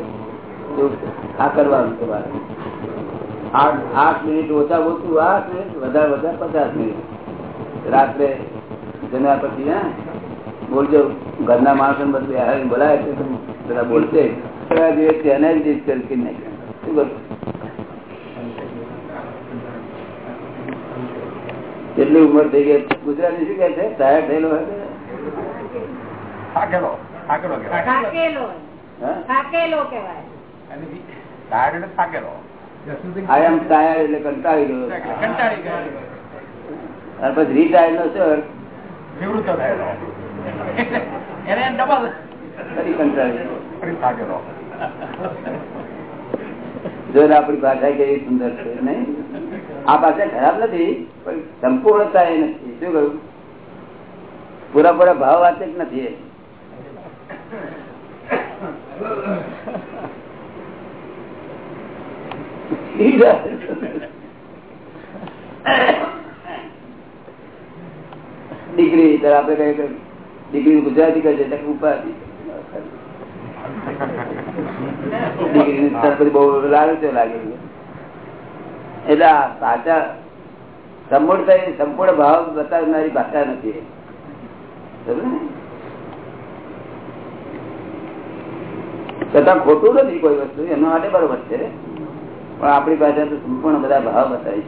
તો આ કરવાનું છે મારે આઠ આઠ મિનિટ ઓછા ઓછું આઠ મિનિટ, વધારે વધારે પચાસ મિનિટ. રાત્રે જમ્યા પછી, હે, બોલજો, ઘરના માણસો ને બધું હારે બોલાય છે, તો બધા બોલશે. થોડા દિવસ એને જ ડિસ્કસ કરી નાખ્યા શું કરું કેટલી ઉંમર થઈ ગઈ? ગુજરાતી શું કે છે? ટાયર થયેલો હોય થાકેલો થાકેલો થાકેલો હા? થાકેલો કહેવાય. થાકેલો આઈ એમ ટાયર એટલે કંટાળી ગયો. કંટાળી ગયો. પછી રીટાયર નો સર નિવૃત્ત થયેલો. એને ડબલ ફરી કંટાળી ફરી થાકેલો જો આપણી ભાષા કેવી સુંદર છે નહીં? આ ભાષા ખરાબ નથી પણ સંપૂર્ણતા એ નથી. શું કહ્યું? પૂરા પૂરા ભાવ વાંચે જ નથી ત્યારે આપણે કઈ દીકરી ગુજરાતી કહે છે ઉપાધિ. દીકરીની તરફ બહુ લાલચો લાગે છે. એટલે આ સાચા સંપૂર્ણ સંપૂર્ણ ભાવ બતાવનારી ભાષા નથી એ. સમજ્યો ને? છતાં ખોટું નથી કોઈ વસ્તુ એના માટે બરોબર છે. પણ આપણી પાસે તો સંપૂર્ણ બધા ભાવ બતાવી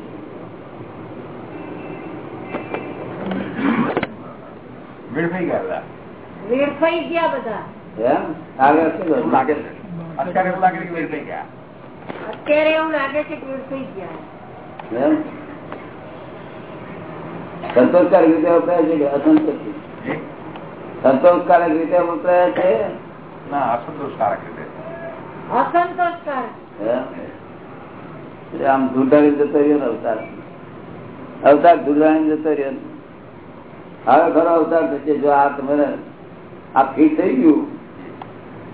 સંતોષકારક રીતે વપરાય છે કે અસંતોષ? સંતોષકારક રીતે વપરાય છે? ના અસંતોષકારક રીતે અસંતોષકારક એમ? એટલે આમ ઢૂંઢાણી જતો રહ્યો ને અવતાર. અવતાર ઢૂંઢાણી જતો રહ્યો. હવે ખરો અવતાર થશે જો આ તમારે આ ફી થઈ ગયું.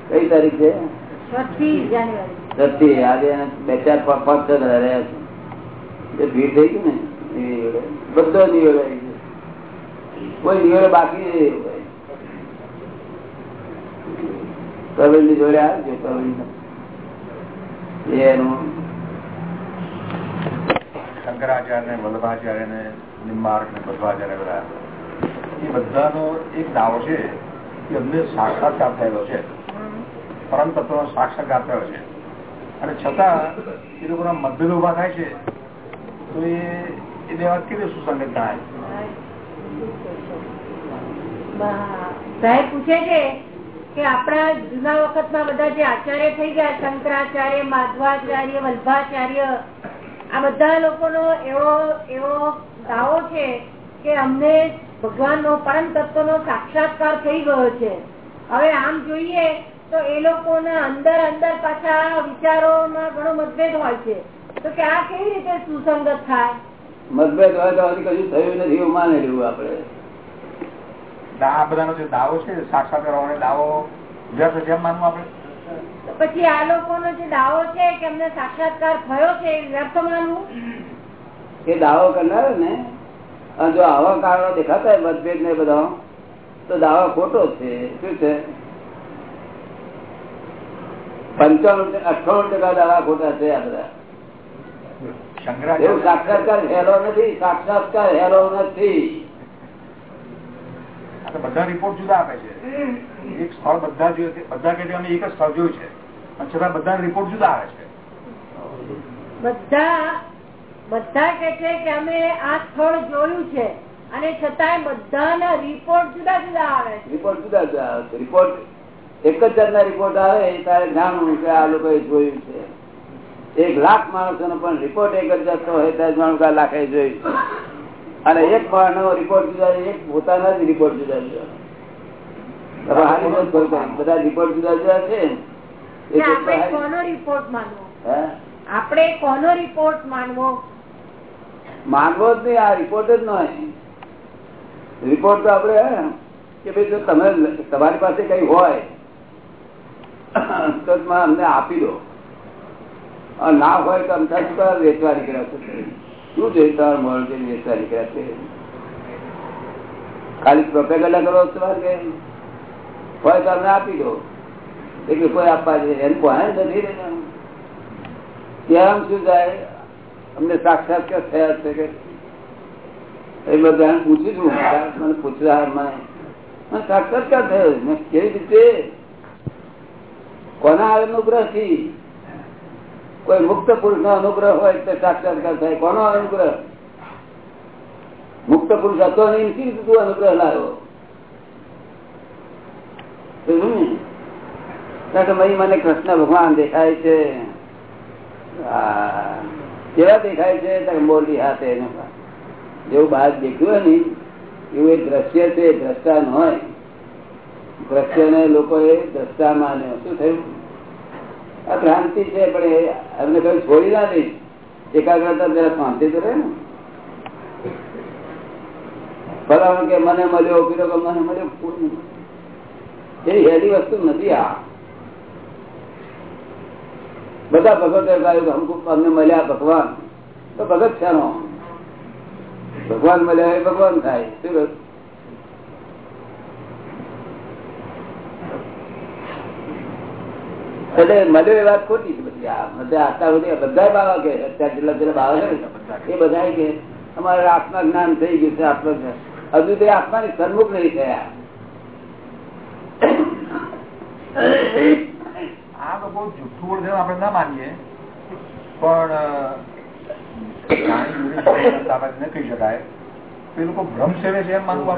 કઈ તારીખ? છે છઠ્ઠી. આજે બે ચાર પાંચ છ રહ્યા છે. એ ભીડ થઈ ગયું ને. બધો નિવેડો આવી ગયો. કોઈ નિવેડો બાકી નહીં રહ્યો. જોડે આવજો પ્રવીણ એનું. શંકરાચાર્ય ને વલ્લભાચાર્ય ને નિમ્બાર્ક ને બધાચાર્ય બધા. એ બધાનો એક દાવો છે કે અમને સાક્ષાત્કાર થયેલો છે. પરમ તત્વનો સાક્ષાત્કાર થયો છે. અને છતાં એ લોકોના મતભેદ ઊભા થાય છે તો એ એ બે વાત કેવી સુસંગત ગણાય સાહેબ પૂછે છે કે આપણા જૂના વખતમાં બધા જે આચાર્ય થઈ ગયા, શંકરાચાર્ય, માધવાચાર્ય, વલ્ભાચાર્ય, આ બધા લોકોનો એવો એવો દાવો છે કે અમને ભગવાનનો પરમ તત્વનો સાક્ષાત્કાર થઈ ગયો છે. હવે આમ જોઈએ તો એ લોકોના અંદર અંદર પાછા વિચારોમાં ઘણો મતભેદ હોય છે. તો કે આ કેવી રીતે સુસંગત થાય? મતભેદ હોય તો કશું થયું નથી એવું માને આપડે આ બધાનો જે દાવો છે સાક્ષાત કરવાનો દાવો વ્યર્થ છે એમ માનવું આપણે? પછી આ લોકોનો જે દાવો છે કે અમને સાક્ષાત્કાર થયો છે એ વ્યર્થ માનવું? એ દાવો કરનાર ને જો આવા કારણો દેખાતા હોય મતભેદ ને બધા તો દાવો ખોટો છે. શું છે? પંચાણું અઠાણું ટકા દાવા ખોટા છે આ બધા. એવું સાક્ષાત્કાર હેલો નથી સાક્ષાત્કાર હેલો નથી. બધા રિપોર્ટ જુદા આપે છે. એક સ્થળ બધા જોઈએ છે બધા કે અમે એક જ સ્થળ જોયું છે. પણ છતાં બધા રિપોર્ટ જુદા આવે છે. બધા બધા કે છે કે અમે આ સ્થળ જોયું છે. અને છતાંય બધાના રિપોર્ટ જુદા જુદા આવે છે. રિપોર્ટ જુદા જુદા આવે છે. રિપોર્ટ એક જ જાતના રિપોર્ટ આવે ત્યારે જાણવું કે આ લોકોએ જોયું છે. એક લાખ માણસો પણ રિપોર્ટ એક જ જતો હોય ત્યારે જાણવું કે આ લાખે જોયું છે. અને એક માણસનો રિપોર્ટ જુદા એક પોતાના જ રિપોર્ટ જુદા જુદા બધા રિપોર્ટ જુદા જુદા છે આપણે કોનો રિપોર્ટ માનવો? આપણે કોનો રિપોર્ટ માનવો? માનવો જ નહીં આ રિપોર્ટ જ નહીં રિપોર્ટ તો આપડે કે ભાઈ જો તમે તમારી પાસે કઈ હોય તો અમને આપી દો. ના હોય તો અમથા વેચવા નીકળ્યા શું છે તમારે મોડ છે? ખાલી પ્રોપેગેન્ડા કરો તમારે કે? હોય તો અમને આપી દો. એટલે કોઈ આપવા છે એમ કોઈ નથી ત્યાં શું જાય અમને સાક્ષાત્કાર થયા છે કે? એ બધા પૂછ્યું છું, મને પૂછતા મને સાક્ષાત્કાર થયો. કેવી રીતે? કોના અનુગ્રહથી કોઈ મુક્ત પુરુષ નો અનુગ્રહ હોય તો સાક્ષાત્કાર થાય. કોનો અનુગ્રહ? મુક્ત પુરુષ હતો અનુગ્રહ લાવ્યો? મને કૃષ્ણ ભગવાન દેખાય છે. કેવા દેખાય છે? મોરલી હાથે જેવું બહાર દેખ્યું હોય ને, એવું એક દ્રશ્ય છે દ્રષ્ટા ન હોય. દ્રશ્ય ને લોકો એ દ્રષ્ટા માન્યો શું થયું? ભ્રાંતિ છે, પણ એ અમને કઈ છોડી ના દઈ એકાગ્રતા જરા શાંતિ તો રહે ને. ફલાણું કે મને મળ્યો પીરો કે મને મળ્યો એ હેલી વસ્તુ નથી આ. બધા ભગત કહ્યું અમને મળ્યા ભગવાન. તો ભગત છે ભગવાન મળ્યા એ ભગવાન થાય. શું એટલે મને એ વાત ખોટી છે બધી. બધા આટલા બધી બાવા કે અત્યારે જેટલા જેટલા બાવા છે એ બધા કે અમારે આત્મા જ્ઞાન થઈ ગયું છે, આત્મા હજુ તે આત્માની સન્મુખ નહીં થયા. આ તો બહુ બોલે આપણે ના માનીએ. પણ ન કહી શકાય. એ લોકો ભ્રમ છે એમ માનવું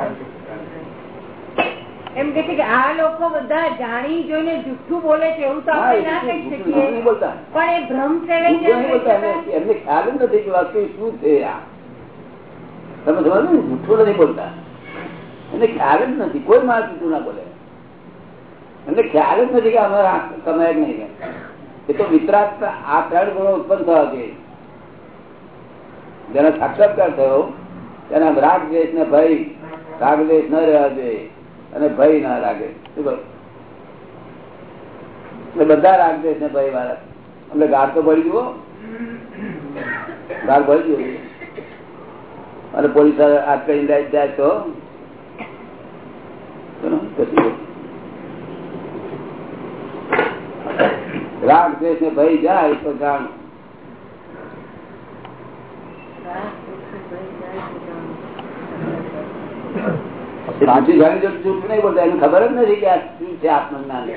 એમ કે છે કે આ લોકો બધા જાણી જોઈને જુઠ્ઠું બોલે છે એવું તો આપણે ના કહી શકીએ. પણ એ ભ્રમ સેવે છે જૂઠું એમ નહીં કહી બોલતા. શકાય? એમને. ખ્યાલ જ નથી કે વાસ્તવિક શું છે આ. તમે સમજો ને જુઠ્ઠું નથી બોલતા. એને ખ્યાલ જ નથી. કોઈ માણસ જુઠ્ઠું ના બોલે. એમને ખ્યાલ જ નથી કે અમારે તમે જ નહીં. એ તો વિતરાગ આ ત્રણ ગુણો ઉત્પન્ન થવા જોઈએ. જેનો સાક્ષાત્કાર થયો તેના રાગ દ્વેષ ને ભય રાગ દ્વેષ ન રહેવા જોઈએ. અને ભય ના લાગે. એટલે બધા રાગ દ્વેષ ને ભય વાળા. એટલે ગાઢ તો ભરી જુઓ. ગાઢ ભરી જુઓ. અને પોલીસ હાથ કરી જાય તો રાગ દેશ ને ભય જાય તો જાણ. સાચી જાણી જો ચૂપ નહીં બોલતા એને ખબર જ નથી કે આ શું છે આત્મજ્ઞાન.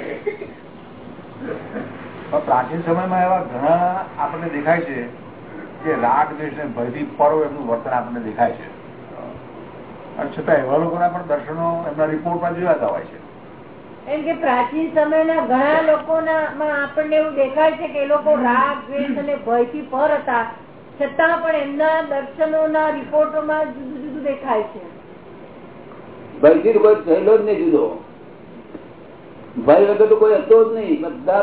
પ્રાચીન સમયમાં એવા ઘણા આપણને દેખાય છે કે રાગ દ્વેષ ને ભયથી પરો એમનું વર્તન આપણને દેખાય છે. અને છતાં એવા લોકોના પણ દર્શનો એમના રિપોર્ટમાં જોયાતા હોય છે. એમ કે પ્રાચીન સમયના ઘણા લોકોના માં આપણને એવું દેખાય છે કે એ લોકો રાગ દ્વેષ અને ભયથી પર હતા. છતાં પણ એમના દર્શનોના રિપોર્ટોમાં જુદું જુદું દેખાય છે. ભયથી કોઈ થયેલો જ નહીં જુદો. ભય વગર તો કોઈ હતો જ નહીં. બધા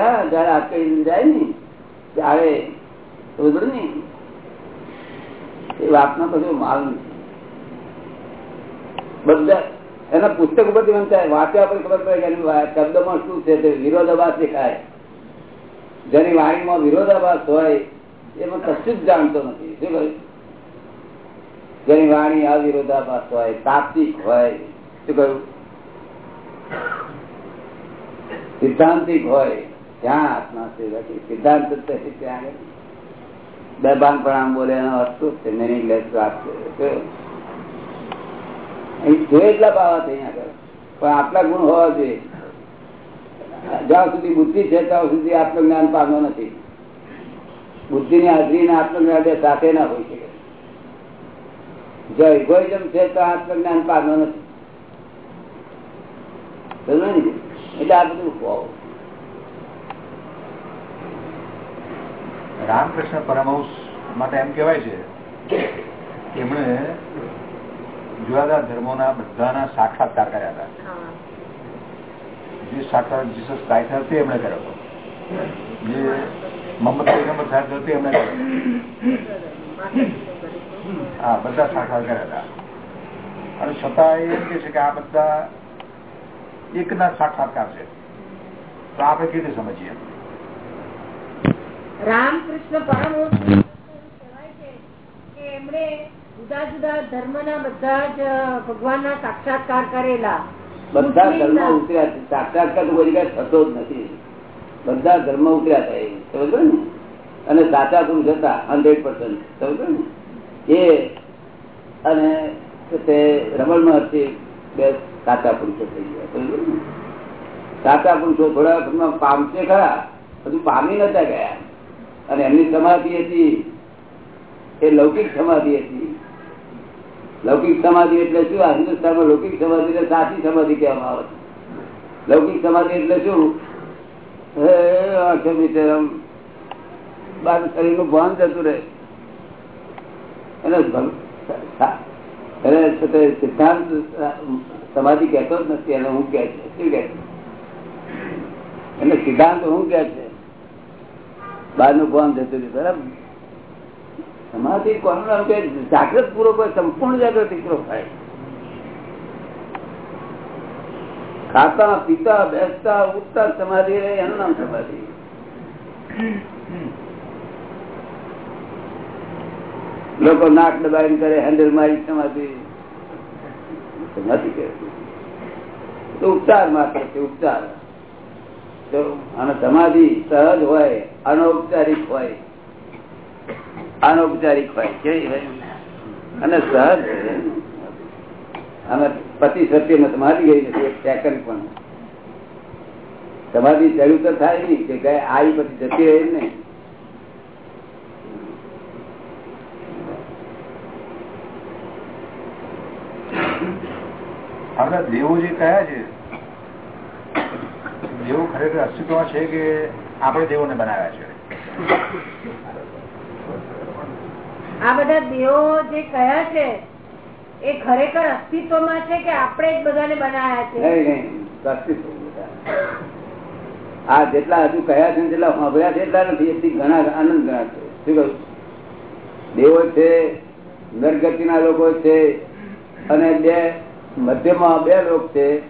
હા, જયારે હાથ જાય ને, ત્યારે એ વાતનો કશો માલ નથી. બધા એના પુસ્તક ઉપરથી વંચાય વાંચ્યા પર ખબર પડે કે શબ્દમાં શું છે તે વિરોધાભાસ દેખાય. જેની વાણીમાં વિરોધાભાસ હોય એમાં કશું જ જાણતો નથી. શું કહ્યું? જેની વાણી અવિરોધાભાસ હોય, તાત્વિક હોય. શું કહ્યું? સિદ્ધાંતિક હોય, ત્યાં આત્મા સિદ્ધાંત ત્યાં આગળ. બેબાન પ્રણામ બોલે, એનો શું છે? meaningless વાત છે. એટલા બાવા અહીંયા આગળ. પણ આટલા ગુણ હોવા જોઈએ. જ્યાં સુધી બુદ્ધિ છે, ત્યાં સુધી આત્મજ્ઞાન પામ્યો નથી. બુદ્ધિની હાજરી ને આત્મજ્ઞાન સાથે ના હોઈ શકે. જો ઇગોઇઝમ છે તો આત્મજ્ઞાન પામ્યો નથી. એટલે આ બધું હોવું રામકૃષ્ણ પરમહંસ માટે એમ કહેવાય છે એમણે જુદા જુદા ધર્મોના બધાના સાક્ષાત્કાર કર્યા હતા. જે સાક્ષાત જીસસ ક્રાઇસ્ટ હતો તે એમણે કર્યો હતો. જે મોહમ્મદ પૈગંબર સાહેબ હતો તે એમણે કર્યો. હા બધા સાક્ષાત કર્યા હતા. અને છતાં એ એમ કે છે કે આ બધા એકના સાક્ષાત્કાર છે. તો આપણે કેવી રીતે સમજીએ? રામકૃષ્ણ પરમહંસ કે એમણે જુદા જુદા ધર્મના બધા જ ભગવાનના સાક્ષાત્કાર કરેલા. બધા ધર્મ. ઉતર્યા છે. સાક્ષાત્કાર તો કોઈ જગ્યાએ થતો જ નથી. બધા ધર્મ ઉતર્યા થાય સમજો ને? અને સાચા પુરુષ જતા હંડ્રેડ પર્સન્ટ સમજો ને? એ અને તે રમણ મહર્ષિ બે સાચા પુરુષો થઈ ગયા. સાચા પુરુષો થોડા વખતમાં પામશે ખરા બધું પામી નતા ગયા. અને એમની સમાધિ હતી, એ લૌકિક સમાધિ હતી. લૌકિક સમાધિ એટલે શું? આ હિન્દુસ્તાનમાં લૌકિક સમાધિ એટલે સાચી સમાધિ કહેવામાં આવે છે. લૌકિક સમાધિ એટલે શું? આંખો મીચે આમ બાર શરીરનું ભાન જતું રહે. સિદ્ધાંત સમાધિ કહેતો જ નથી, એને હું કે છે. શું કે એને સિદ્ધાંત હું કે છે? બહારનું ભાન જતું રહ્યું, બરાબર? સમાધિ કોનું નામ કે જાગૃત પૂર્વક સંપૂર્ણ જાગૃતિ પૂર્વક થાય. ખાતા, પીતા, બેસતા, ઉઠતા, સમાધિ રહે, એનું નામ સમાધિ. લોકો નાક દબાઈને કરે હેન્ડલ મારી સમાધિ. કે ઉપચાર માત્ર છે, ઉપચાર. અને સમાધિ સહજ હોય, અનૌપચારિક હોય. અનૌપચારિક હોય, કેવી અને સહજ. અને પતિ સત્યમાં સમાધિ ગઈ નથી, એક સેકન્ડ પણ. સમાધિ ચડ્યું તો થાય નહીં, કે આવી પછી જતી રહી ને આપણા દેવો જે કયા છે દેવો ખરેખર અસ્તિત્વમાં છે કે આપણે દેવોને બનાવ્યા છે? આ બધા દેવો જે કયા છે એ ખરેખર અસ્તિત્વમાં છે કે આપણે જ બધાને બનાવ્યા છે? નહીં નહીં અસ્તિત્વ આ જેટલા હજુ કયા છે ને જેટલા સાંભળ્યા છે એટલા નથી એથી ઘણા આનંદ ઘણા છે. શું દેવો છે નરગતિના લોકો છે અને બે મધ્યમાં બે લોક છે,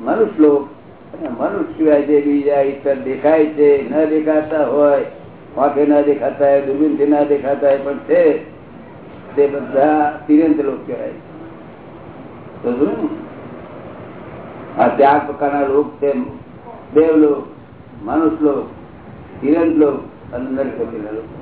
મનુષ્ય લોક મનુષ્ય સિવાય જે બીજા ઈશ્વર દેખાય છે, ન દેખાતા હોય, વાંકે ના દેખાતા હોય દૂરબીનથી ના દેખાતા હોય, પણ છે, તે બધા તિરંત લોક કહેવાય શું? આ ચાર પ્રકારના લોક છે, દેવલોક મનુષ્ય લોક તિરંત લોક અને નરકોટીના લોક.